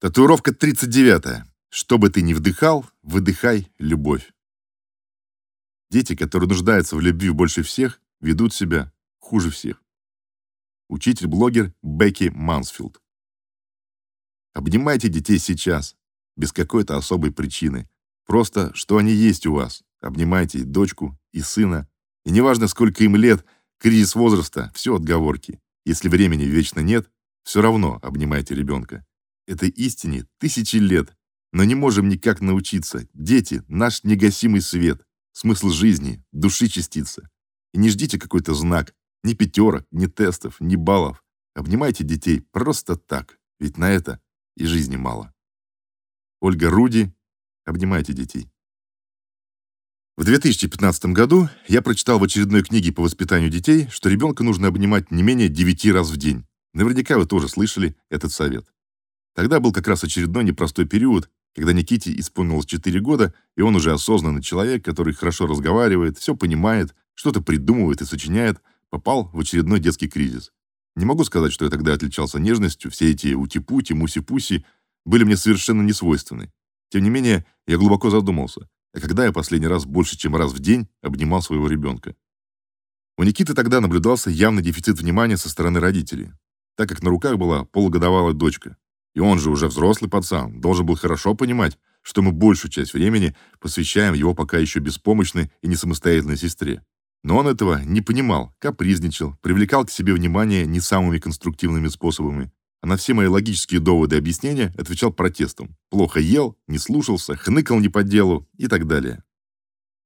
Татуировка 39. Что бы ты ни вдыхал, выдыхай любовь. Дети, которые нуждаются в любви больше всех, ведут себя хуже всех. Учитель-блогер Бекки Мансфилд. Обнимайте детей сейчас, без какой-то особой причины. Просто, что они есть у вас. Обнимайте и дочку, и сына. И неважно, сколько им лет, кризис возраста, все отговорки. Если времени вечно нет, все равно обнимайте ребенка. Этой истине тысячи лет, но не можем никак научиться. Дети — наш негасимый свет, смысл жизни, души частица. И не ждите какой-то знак, ни пятерок, ни тестов, ни баллов. Обнимайте детей просто так, ведь на это и жизни мало. Ольга Руди, обнимайте детей. В 2015 году я прочитал в очередной книге по воспитанию детей, что ребенка нужно обнимать не менее 9 раз в день. Наверняка вы тоже слышали этот совет. Тогда был как раз очередной непростой период, когда Никите исполнилось 4 года, и он уже осознанный человек, который хорошо разговаривает, все понимает, что-то придумывает и сочиняет, попал в очередной детский кризис. Не могу сказать, что я тогда отличался нежностью, все эти ути-пути, муси-пуси были мне совершенно не свойственны. Тем не менее, я глубоко задумался, а когда я последний раз больше, чем раз в день обнимал своего ребенка? У Никиты тогда наблюдался явный дефицит внимания со стороны родителей, так как на руках была полугодовалая дочка. И он же уже взрослый пацан, должен был хорошо понимать, что мы большую часть времени посвящаем его пока еще беспомощной и не самостоятельной сестре. Но он этого не понимал, капризничал, привлекал к себе внимание не самыми конструктивными способами, а на все мои логические доводы и объяснения отвечал протестом. Плохо ел, не слушался, хныкал не по делу и так далее.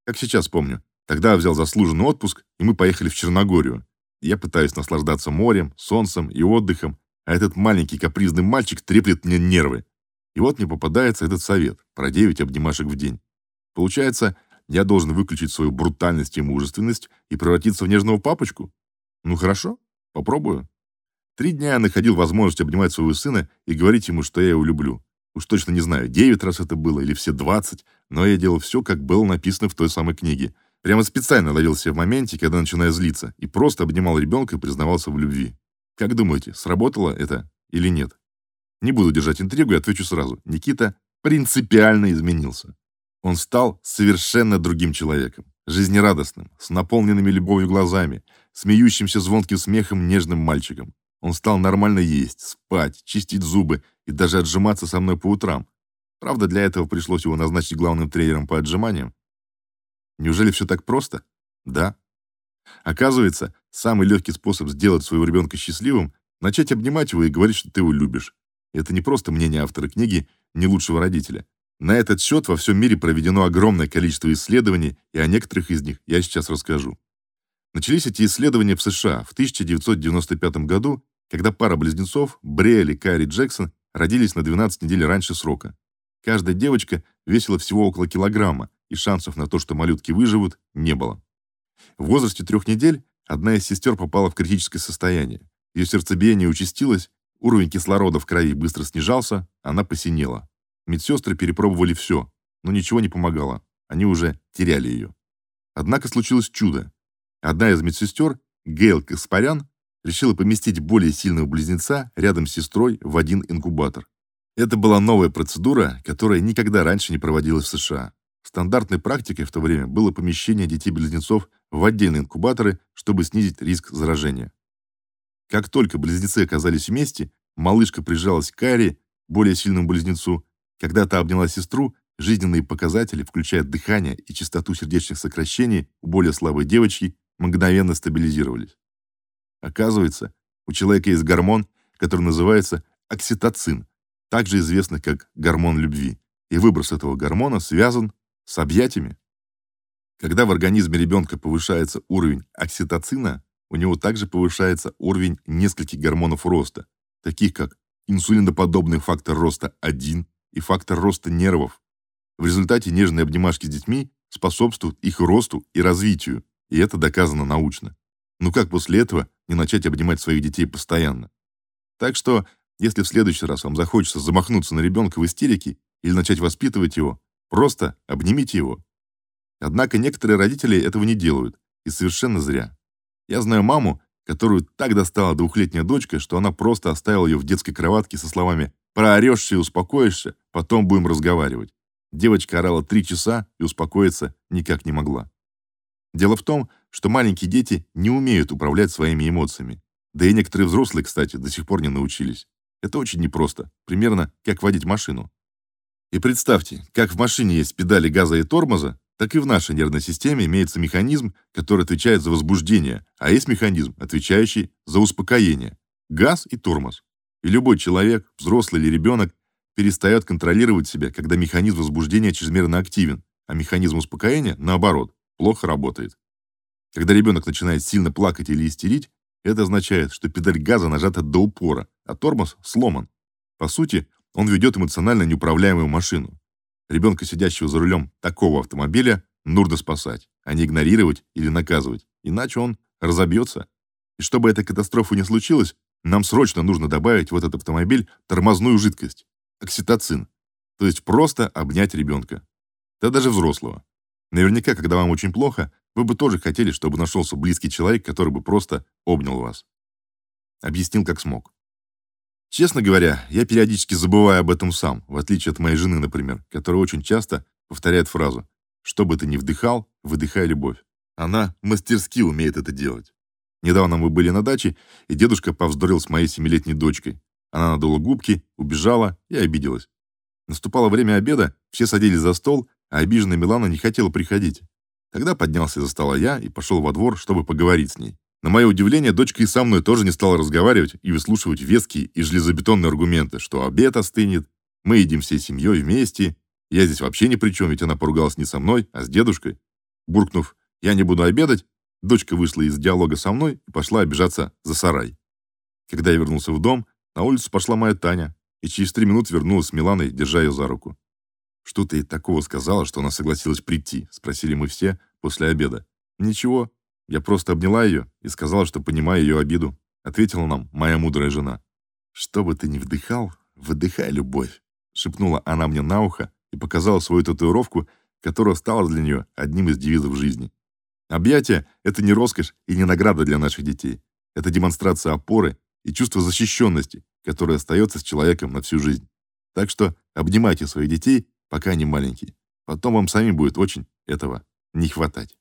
Как сейчас помню, тогда я взял заслуженный отпуск, и мы поехали в Черногорию. Я пытаюсь наслаждаться морем, солнцем и отдыхом, а этот маленький капризный мальчик треплет мне нервы. И вот мне попадается этот совет про 9 обнимашек в день. Получается, я должен выключить свою брутальность и мужественность и превратиться в нежного папочку? Ну хорошо, попробую. Три дня я находил возможность обнимать своего сына и говорить ему, что я его люблю. Уж точно не знаю, 9 раз это было или все 20, но я делал все, как было написано в той самой книге. Прямо специально ловил себя в моменте, когда начинаю злиться, и просто обнимал ребенка и признавался в любви. Как думаете, сработало это или нет? Не буду держать интригу и отвечу сразу. Никита принципиально изменился. Он стал совершенно другим человеком, жизнерадостным, с наполненными любовью глазами, смеющимся звонким смехом нежным мальчиком. Он стал нормально есть, спать, чистить зубы и даже отжиматься со мной по утрам. Правда, для этого пришлось его назначить главным тренером по отжиманиям. Неужели все так просто? Да. Оказывается, самый легкий способ сделать своего ребенка счастливым начать обнимать его и говорить, что ты его любишь. Это не просто мнение автора книги не лучшего родителя. На этот счет во всем мире проведено огромное количество исследований, и о некоторых из них я сейчас расскажу. Начались эти исследования в США в 1995 году, когда пара близнецов, Брейл и Кайри Джексон, родились на 12 недель раньше срока. Каждая девочка весила всего около килограмма, и шансов на то, что малютки выживут, не было. В возрасте трех недель одна из сестер попала в критическое состояние. Ее сердцебиение участилось, уровень кислорода в крови быстро снижался, она посинела. Медсестры перепробовали все, но ничего не помогало. Они уже теряли ее. Однако случилось чудо. Одна из медсестер, Гейл Каспарян, решила поместить более сильного близнеца рядом с сестрой в один инкубатор. Это была новая процедура, которая никогда раньше не проводилась в США. Стандартной практикой в то время было помещение детей-близнецов в отдельные инкубаторы, чтобы снизить риск заражения. Как только близнецы оказались вместе, малышка прижалась к Кари, более сильному близнецу. Когда та обняла сестру, жизненные показатели, включая дыхание и частоту сердечных сокращений у более слабой девочки, мгновенно стабилизировались. Оказывается, у человека есть гормон, который называется окситоцин, также известный как гормон любви, и выброс этого гормона связан с объятиями. Когда в организме ребенка повышается уровень окситоцина, у него также повышается уровень нескольких гормонов роста, таких как инсулиноподобный фактор роста 1 и фактор роста нервов. В результате нежные обнимашки с детьми способствуют их росту и развитию, и это доказано научно. Ну как после этого не начать обнимать своих детей постоянно? Так что, если в следующий раз вам захочется замахнуться на ребенка в истерике или начать воспитывать его, Просто обнимите его. Однако некоторые родители этого не делают, и совершенно зря. Я знаю маму, которую так достала двухлетняя дочка, что она просто оставила ее в детской кроватке со словами Проорешься и успокоишься, потом будем разговаривать. Девочка орала три часа и успокоиться никак не могла. Дело в том, что маленькие дети не умеют управлять своими эмоциями. Да и некоторые взрослые, кстати, до сих пор не научились. Это очень непросто, примерно как водить машину. И представьте, как в машине есть педали газа и тормоза, так и в нашей нервной системе имеется механизм, который отвечает за возбуждение, а есть механизм, отвечающий за успокоение. Газ и тормоз. И любой человек, взрослый или ребенок, перестает контролировать себя, когда механизм возбуждения чрезмерно активен, а механизм успокоения, наоборот, плохо работает. Когда ребенок начинает сильно плакать или истерить, это означает, что педаль газа нажата до упора, а тормоз сломан. По сути, он ведет эмоционально неуправляемую машину. Ребенка, сидящего за рулем такого автомобиля, нужно спасать, а не игнорировать или наказывать, иначе он разобьется. И чтобы эта катастрофа не случилась, нам срочно нужно добавить в этот автомобиль тормозную жидкость окситоцин. То есть просто обнять ребенка. Да даже взрослого. Наверняка, когда вам очень плохо, вы бы тоже хотели, чтобы нашелся близкий человек, который бы просто обнял вас. Объяснил, как смог. Честно говоря, я периодически забываю об этом сам, в отличие от моей жены, например, которая очень часто повторяет фразу «Что бы ты ни вдыхал, выдыхай любовь». Она мастерски умеет это делать. Недавно мы были на даче, и дедушка повздорил с моей семилетней дочкой. Она надула губки, убежала и обиделась. Наступало время обеда, все садились за стол, а обиженная Милана не хотела приходить. Тогда поднялся из-за стола я и пошел во двор, чтобы поговорить с ней. На мое удивление, дочка и со мной тоже не стала разговаривать и выслушивать веские и железобетонные аргументы, что обед остынет, мы едим всей семьей вместе, я здесь вообще ни при чем, ведь она поругалась не со мной, а с дедушкой. Буркнув «я не буду обедать», дочка вышла из диалога со мной и пошла обижаться за сарай. Когда я вернулся в дом, на улицу пошла моя Таня, и через три минуты вернулась с Миланой, держа ее за руку. «Что ты такого сказала, что она согласилась прийти?» — спросили мы все после обеда. «Ничего. Я просто обняла ее и сказала, что понимаю ее обиду», — ответила нам моя мудрая жена. «Что бы ты ни вдыхал, выдыхай любовь», — шепнула она мне на ухо и показала свою татуировку, которая стала для нее одним из девизов жизни. Объятия — это не роскошь и не награда для наших детей. Это демонстрация опоры и чувство защищенности, которое остается с человеком на всю жизнь. Так что обнимайте своих детей, пока они маленькие. Потом вам самим будет очень этого не хватать.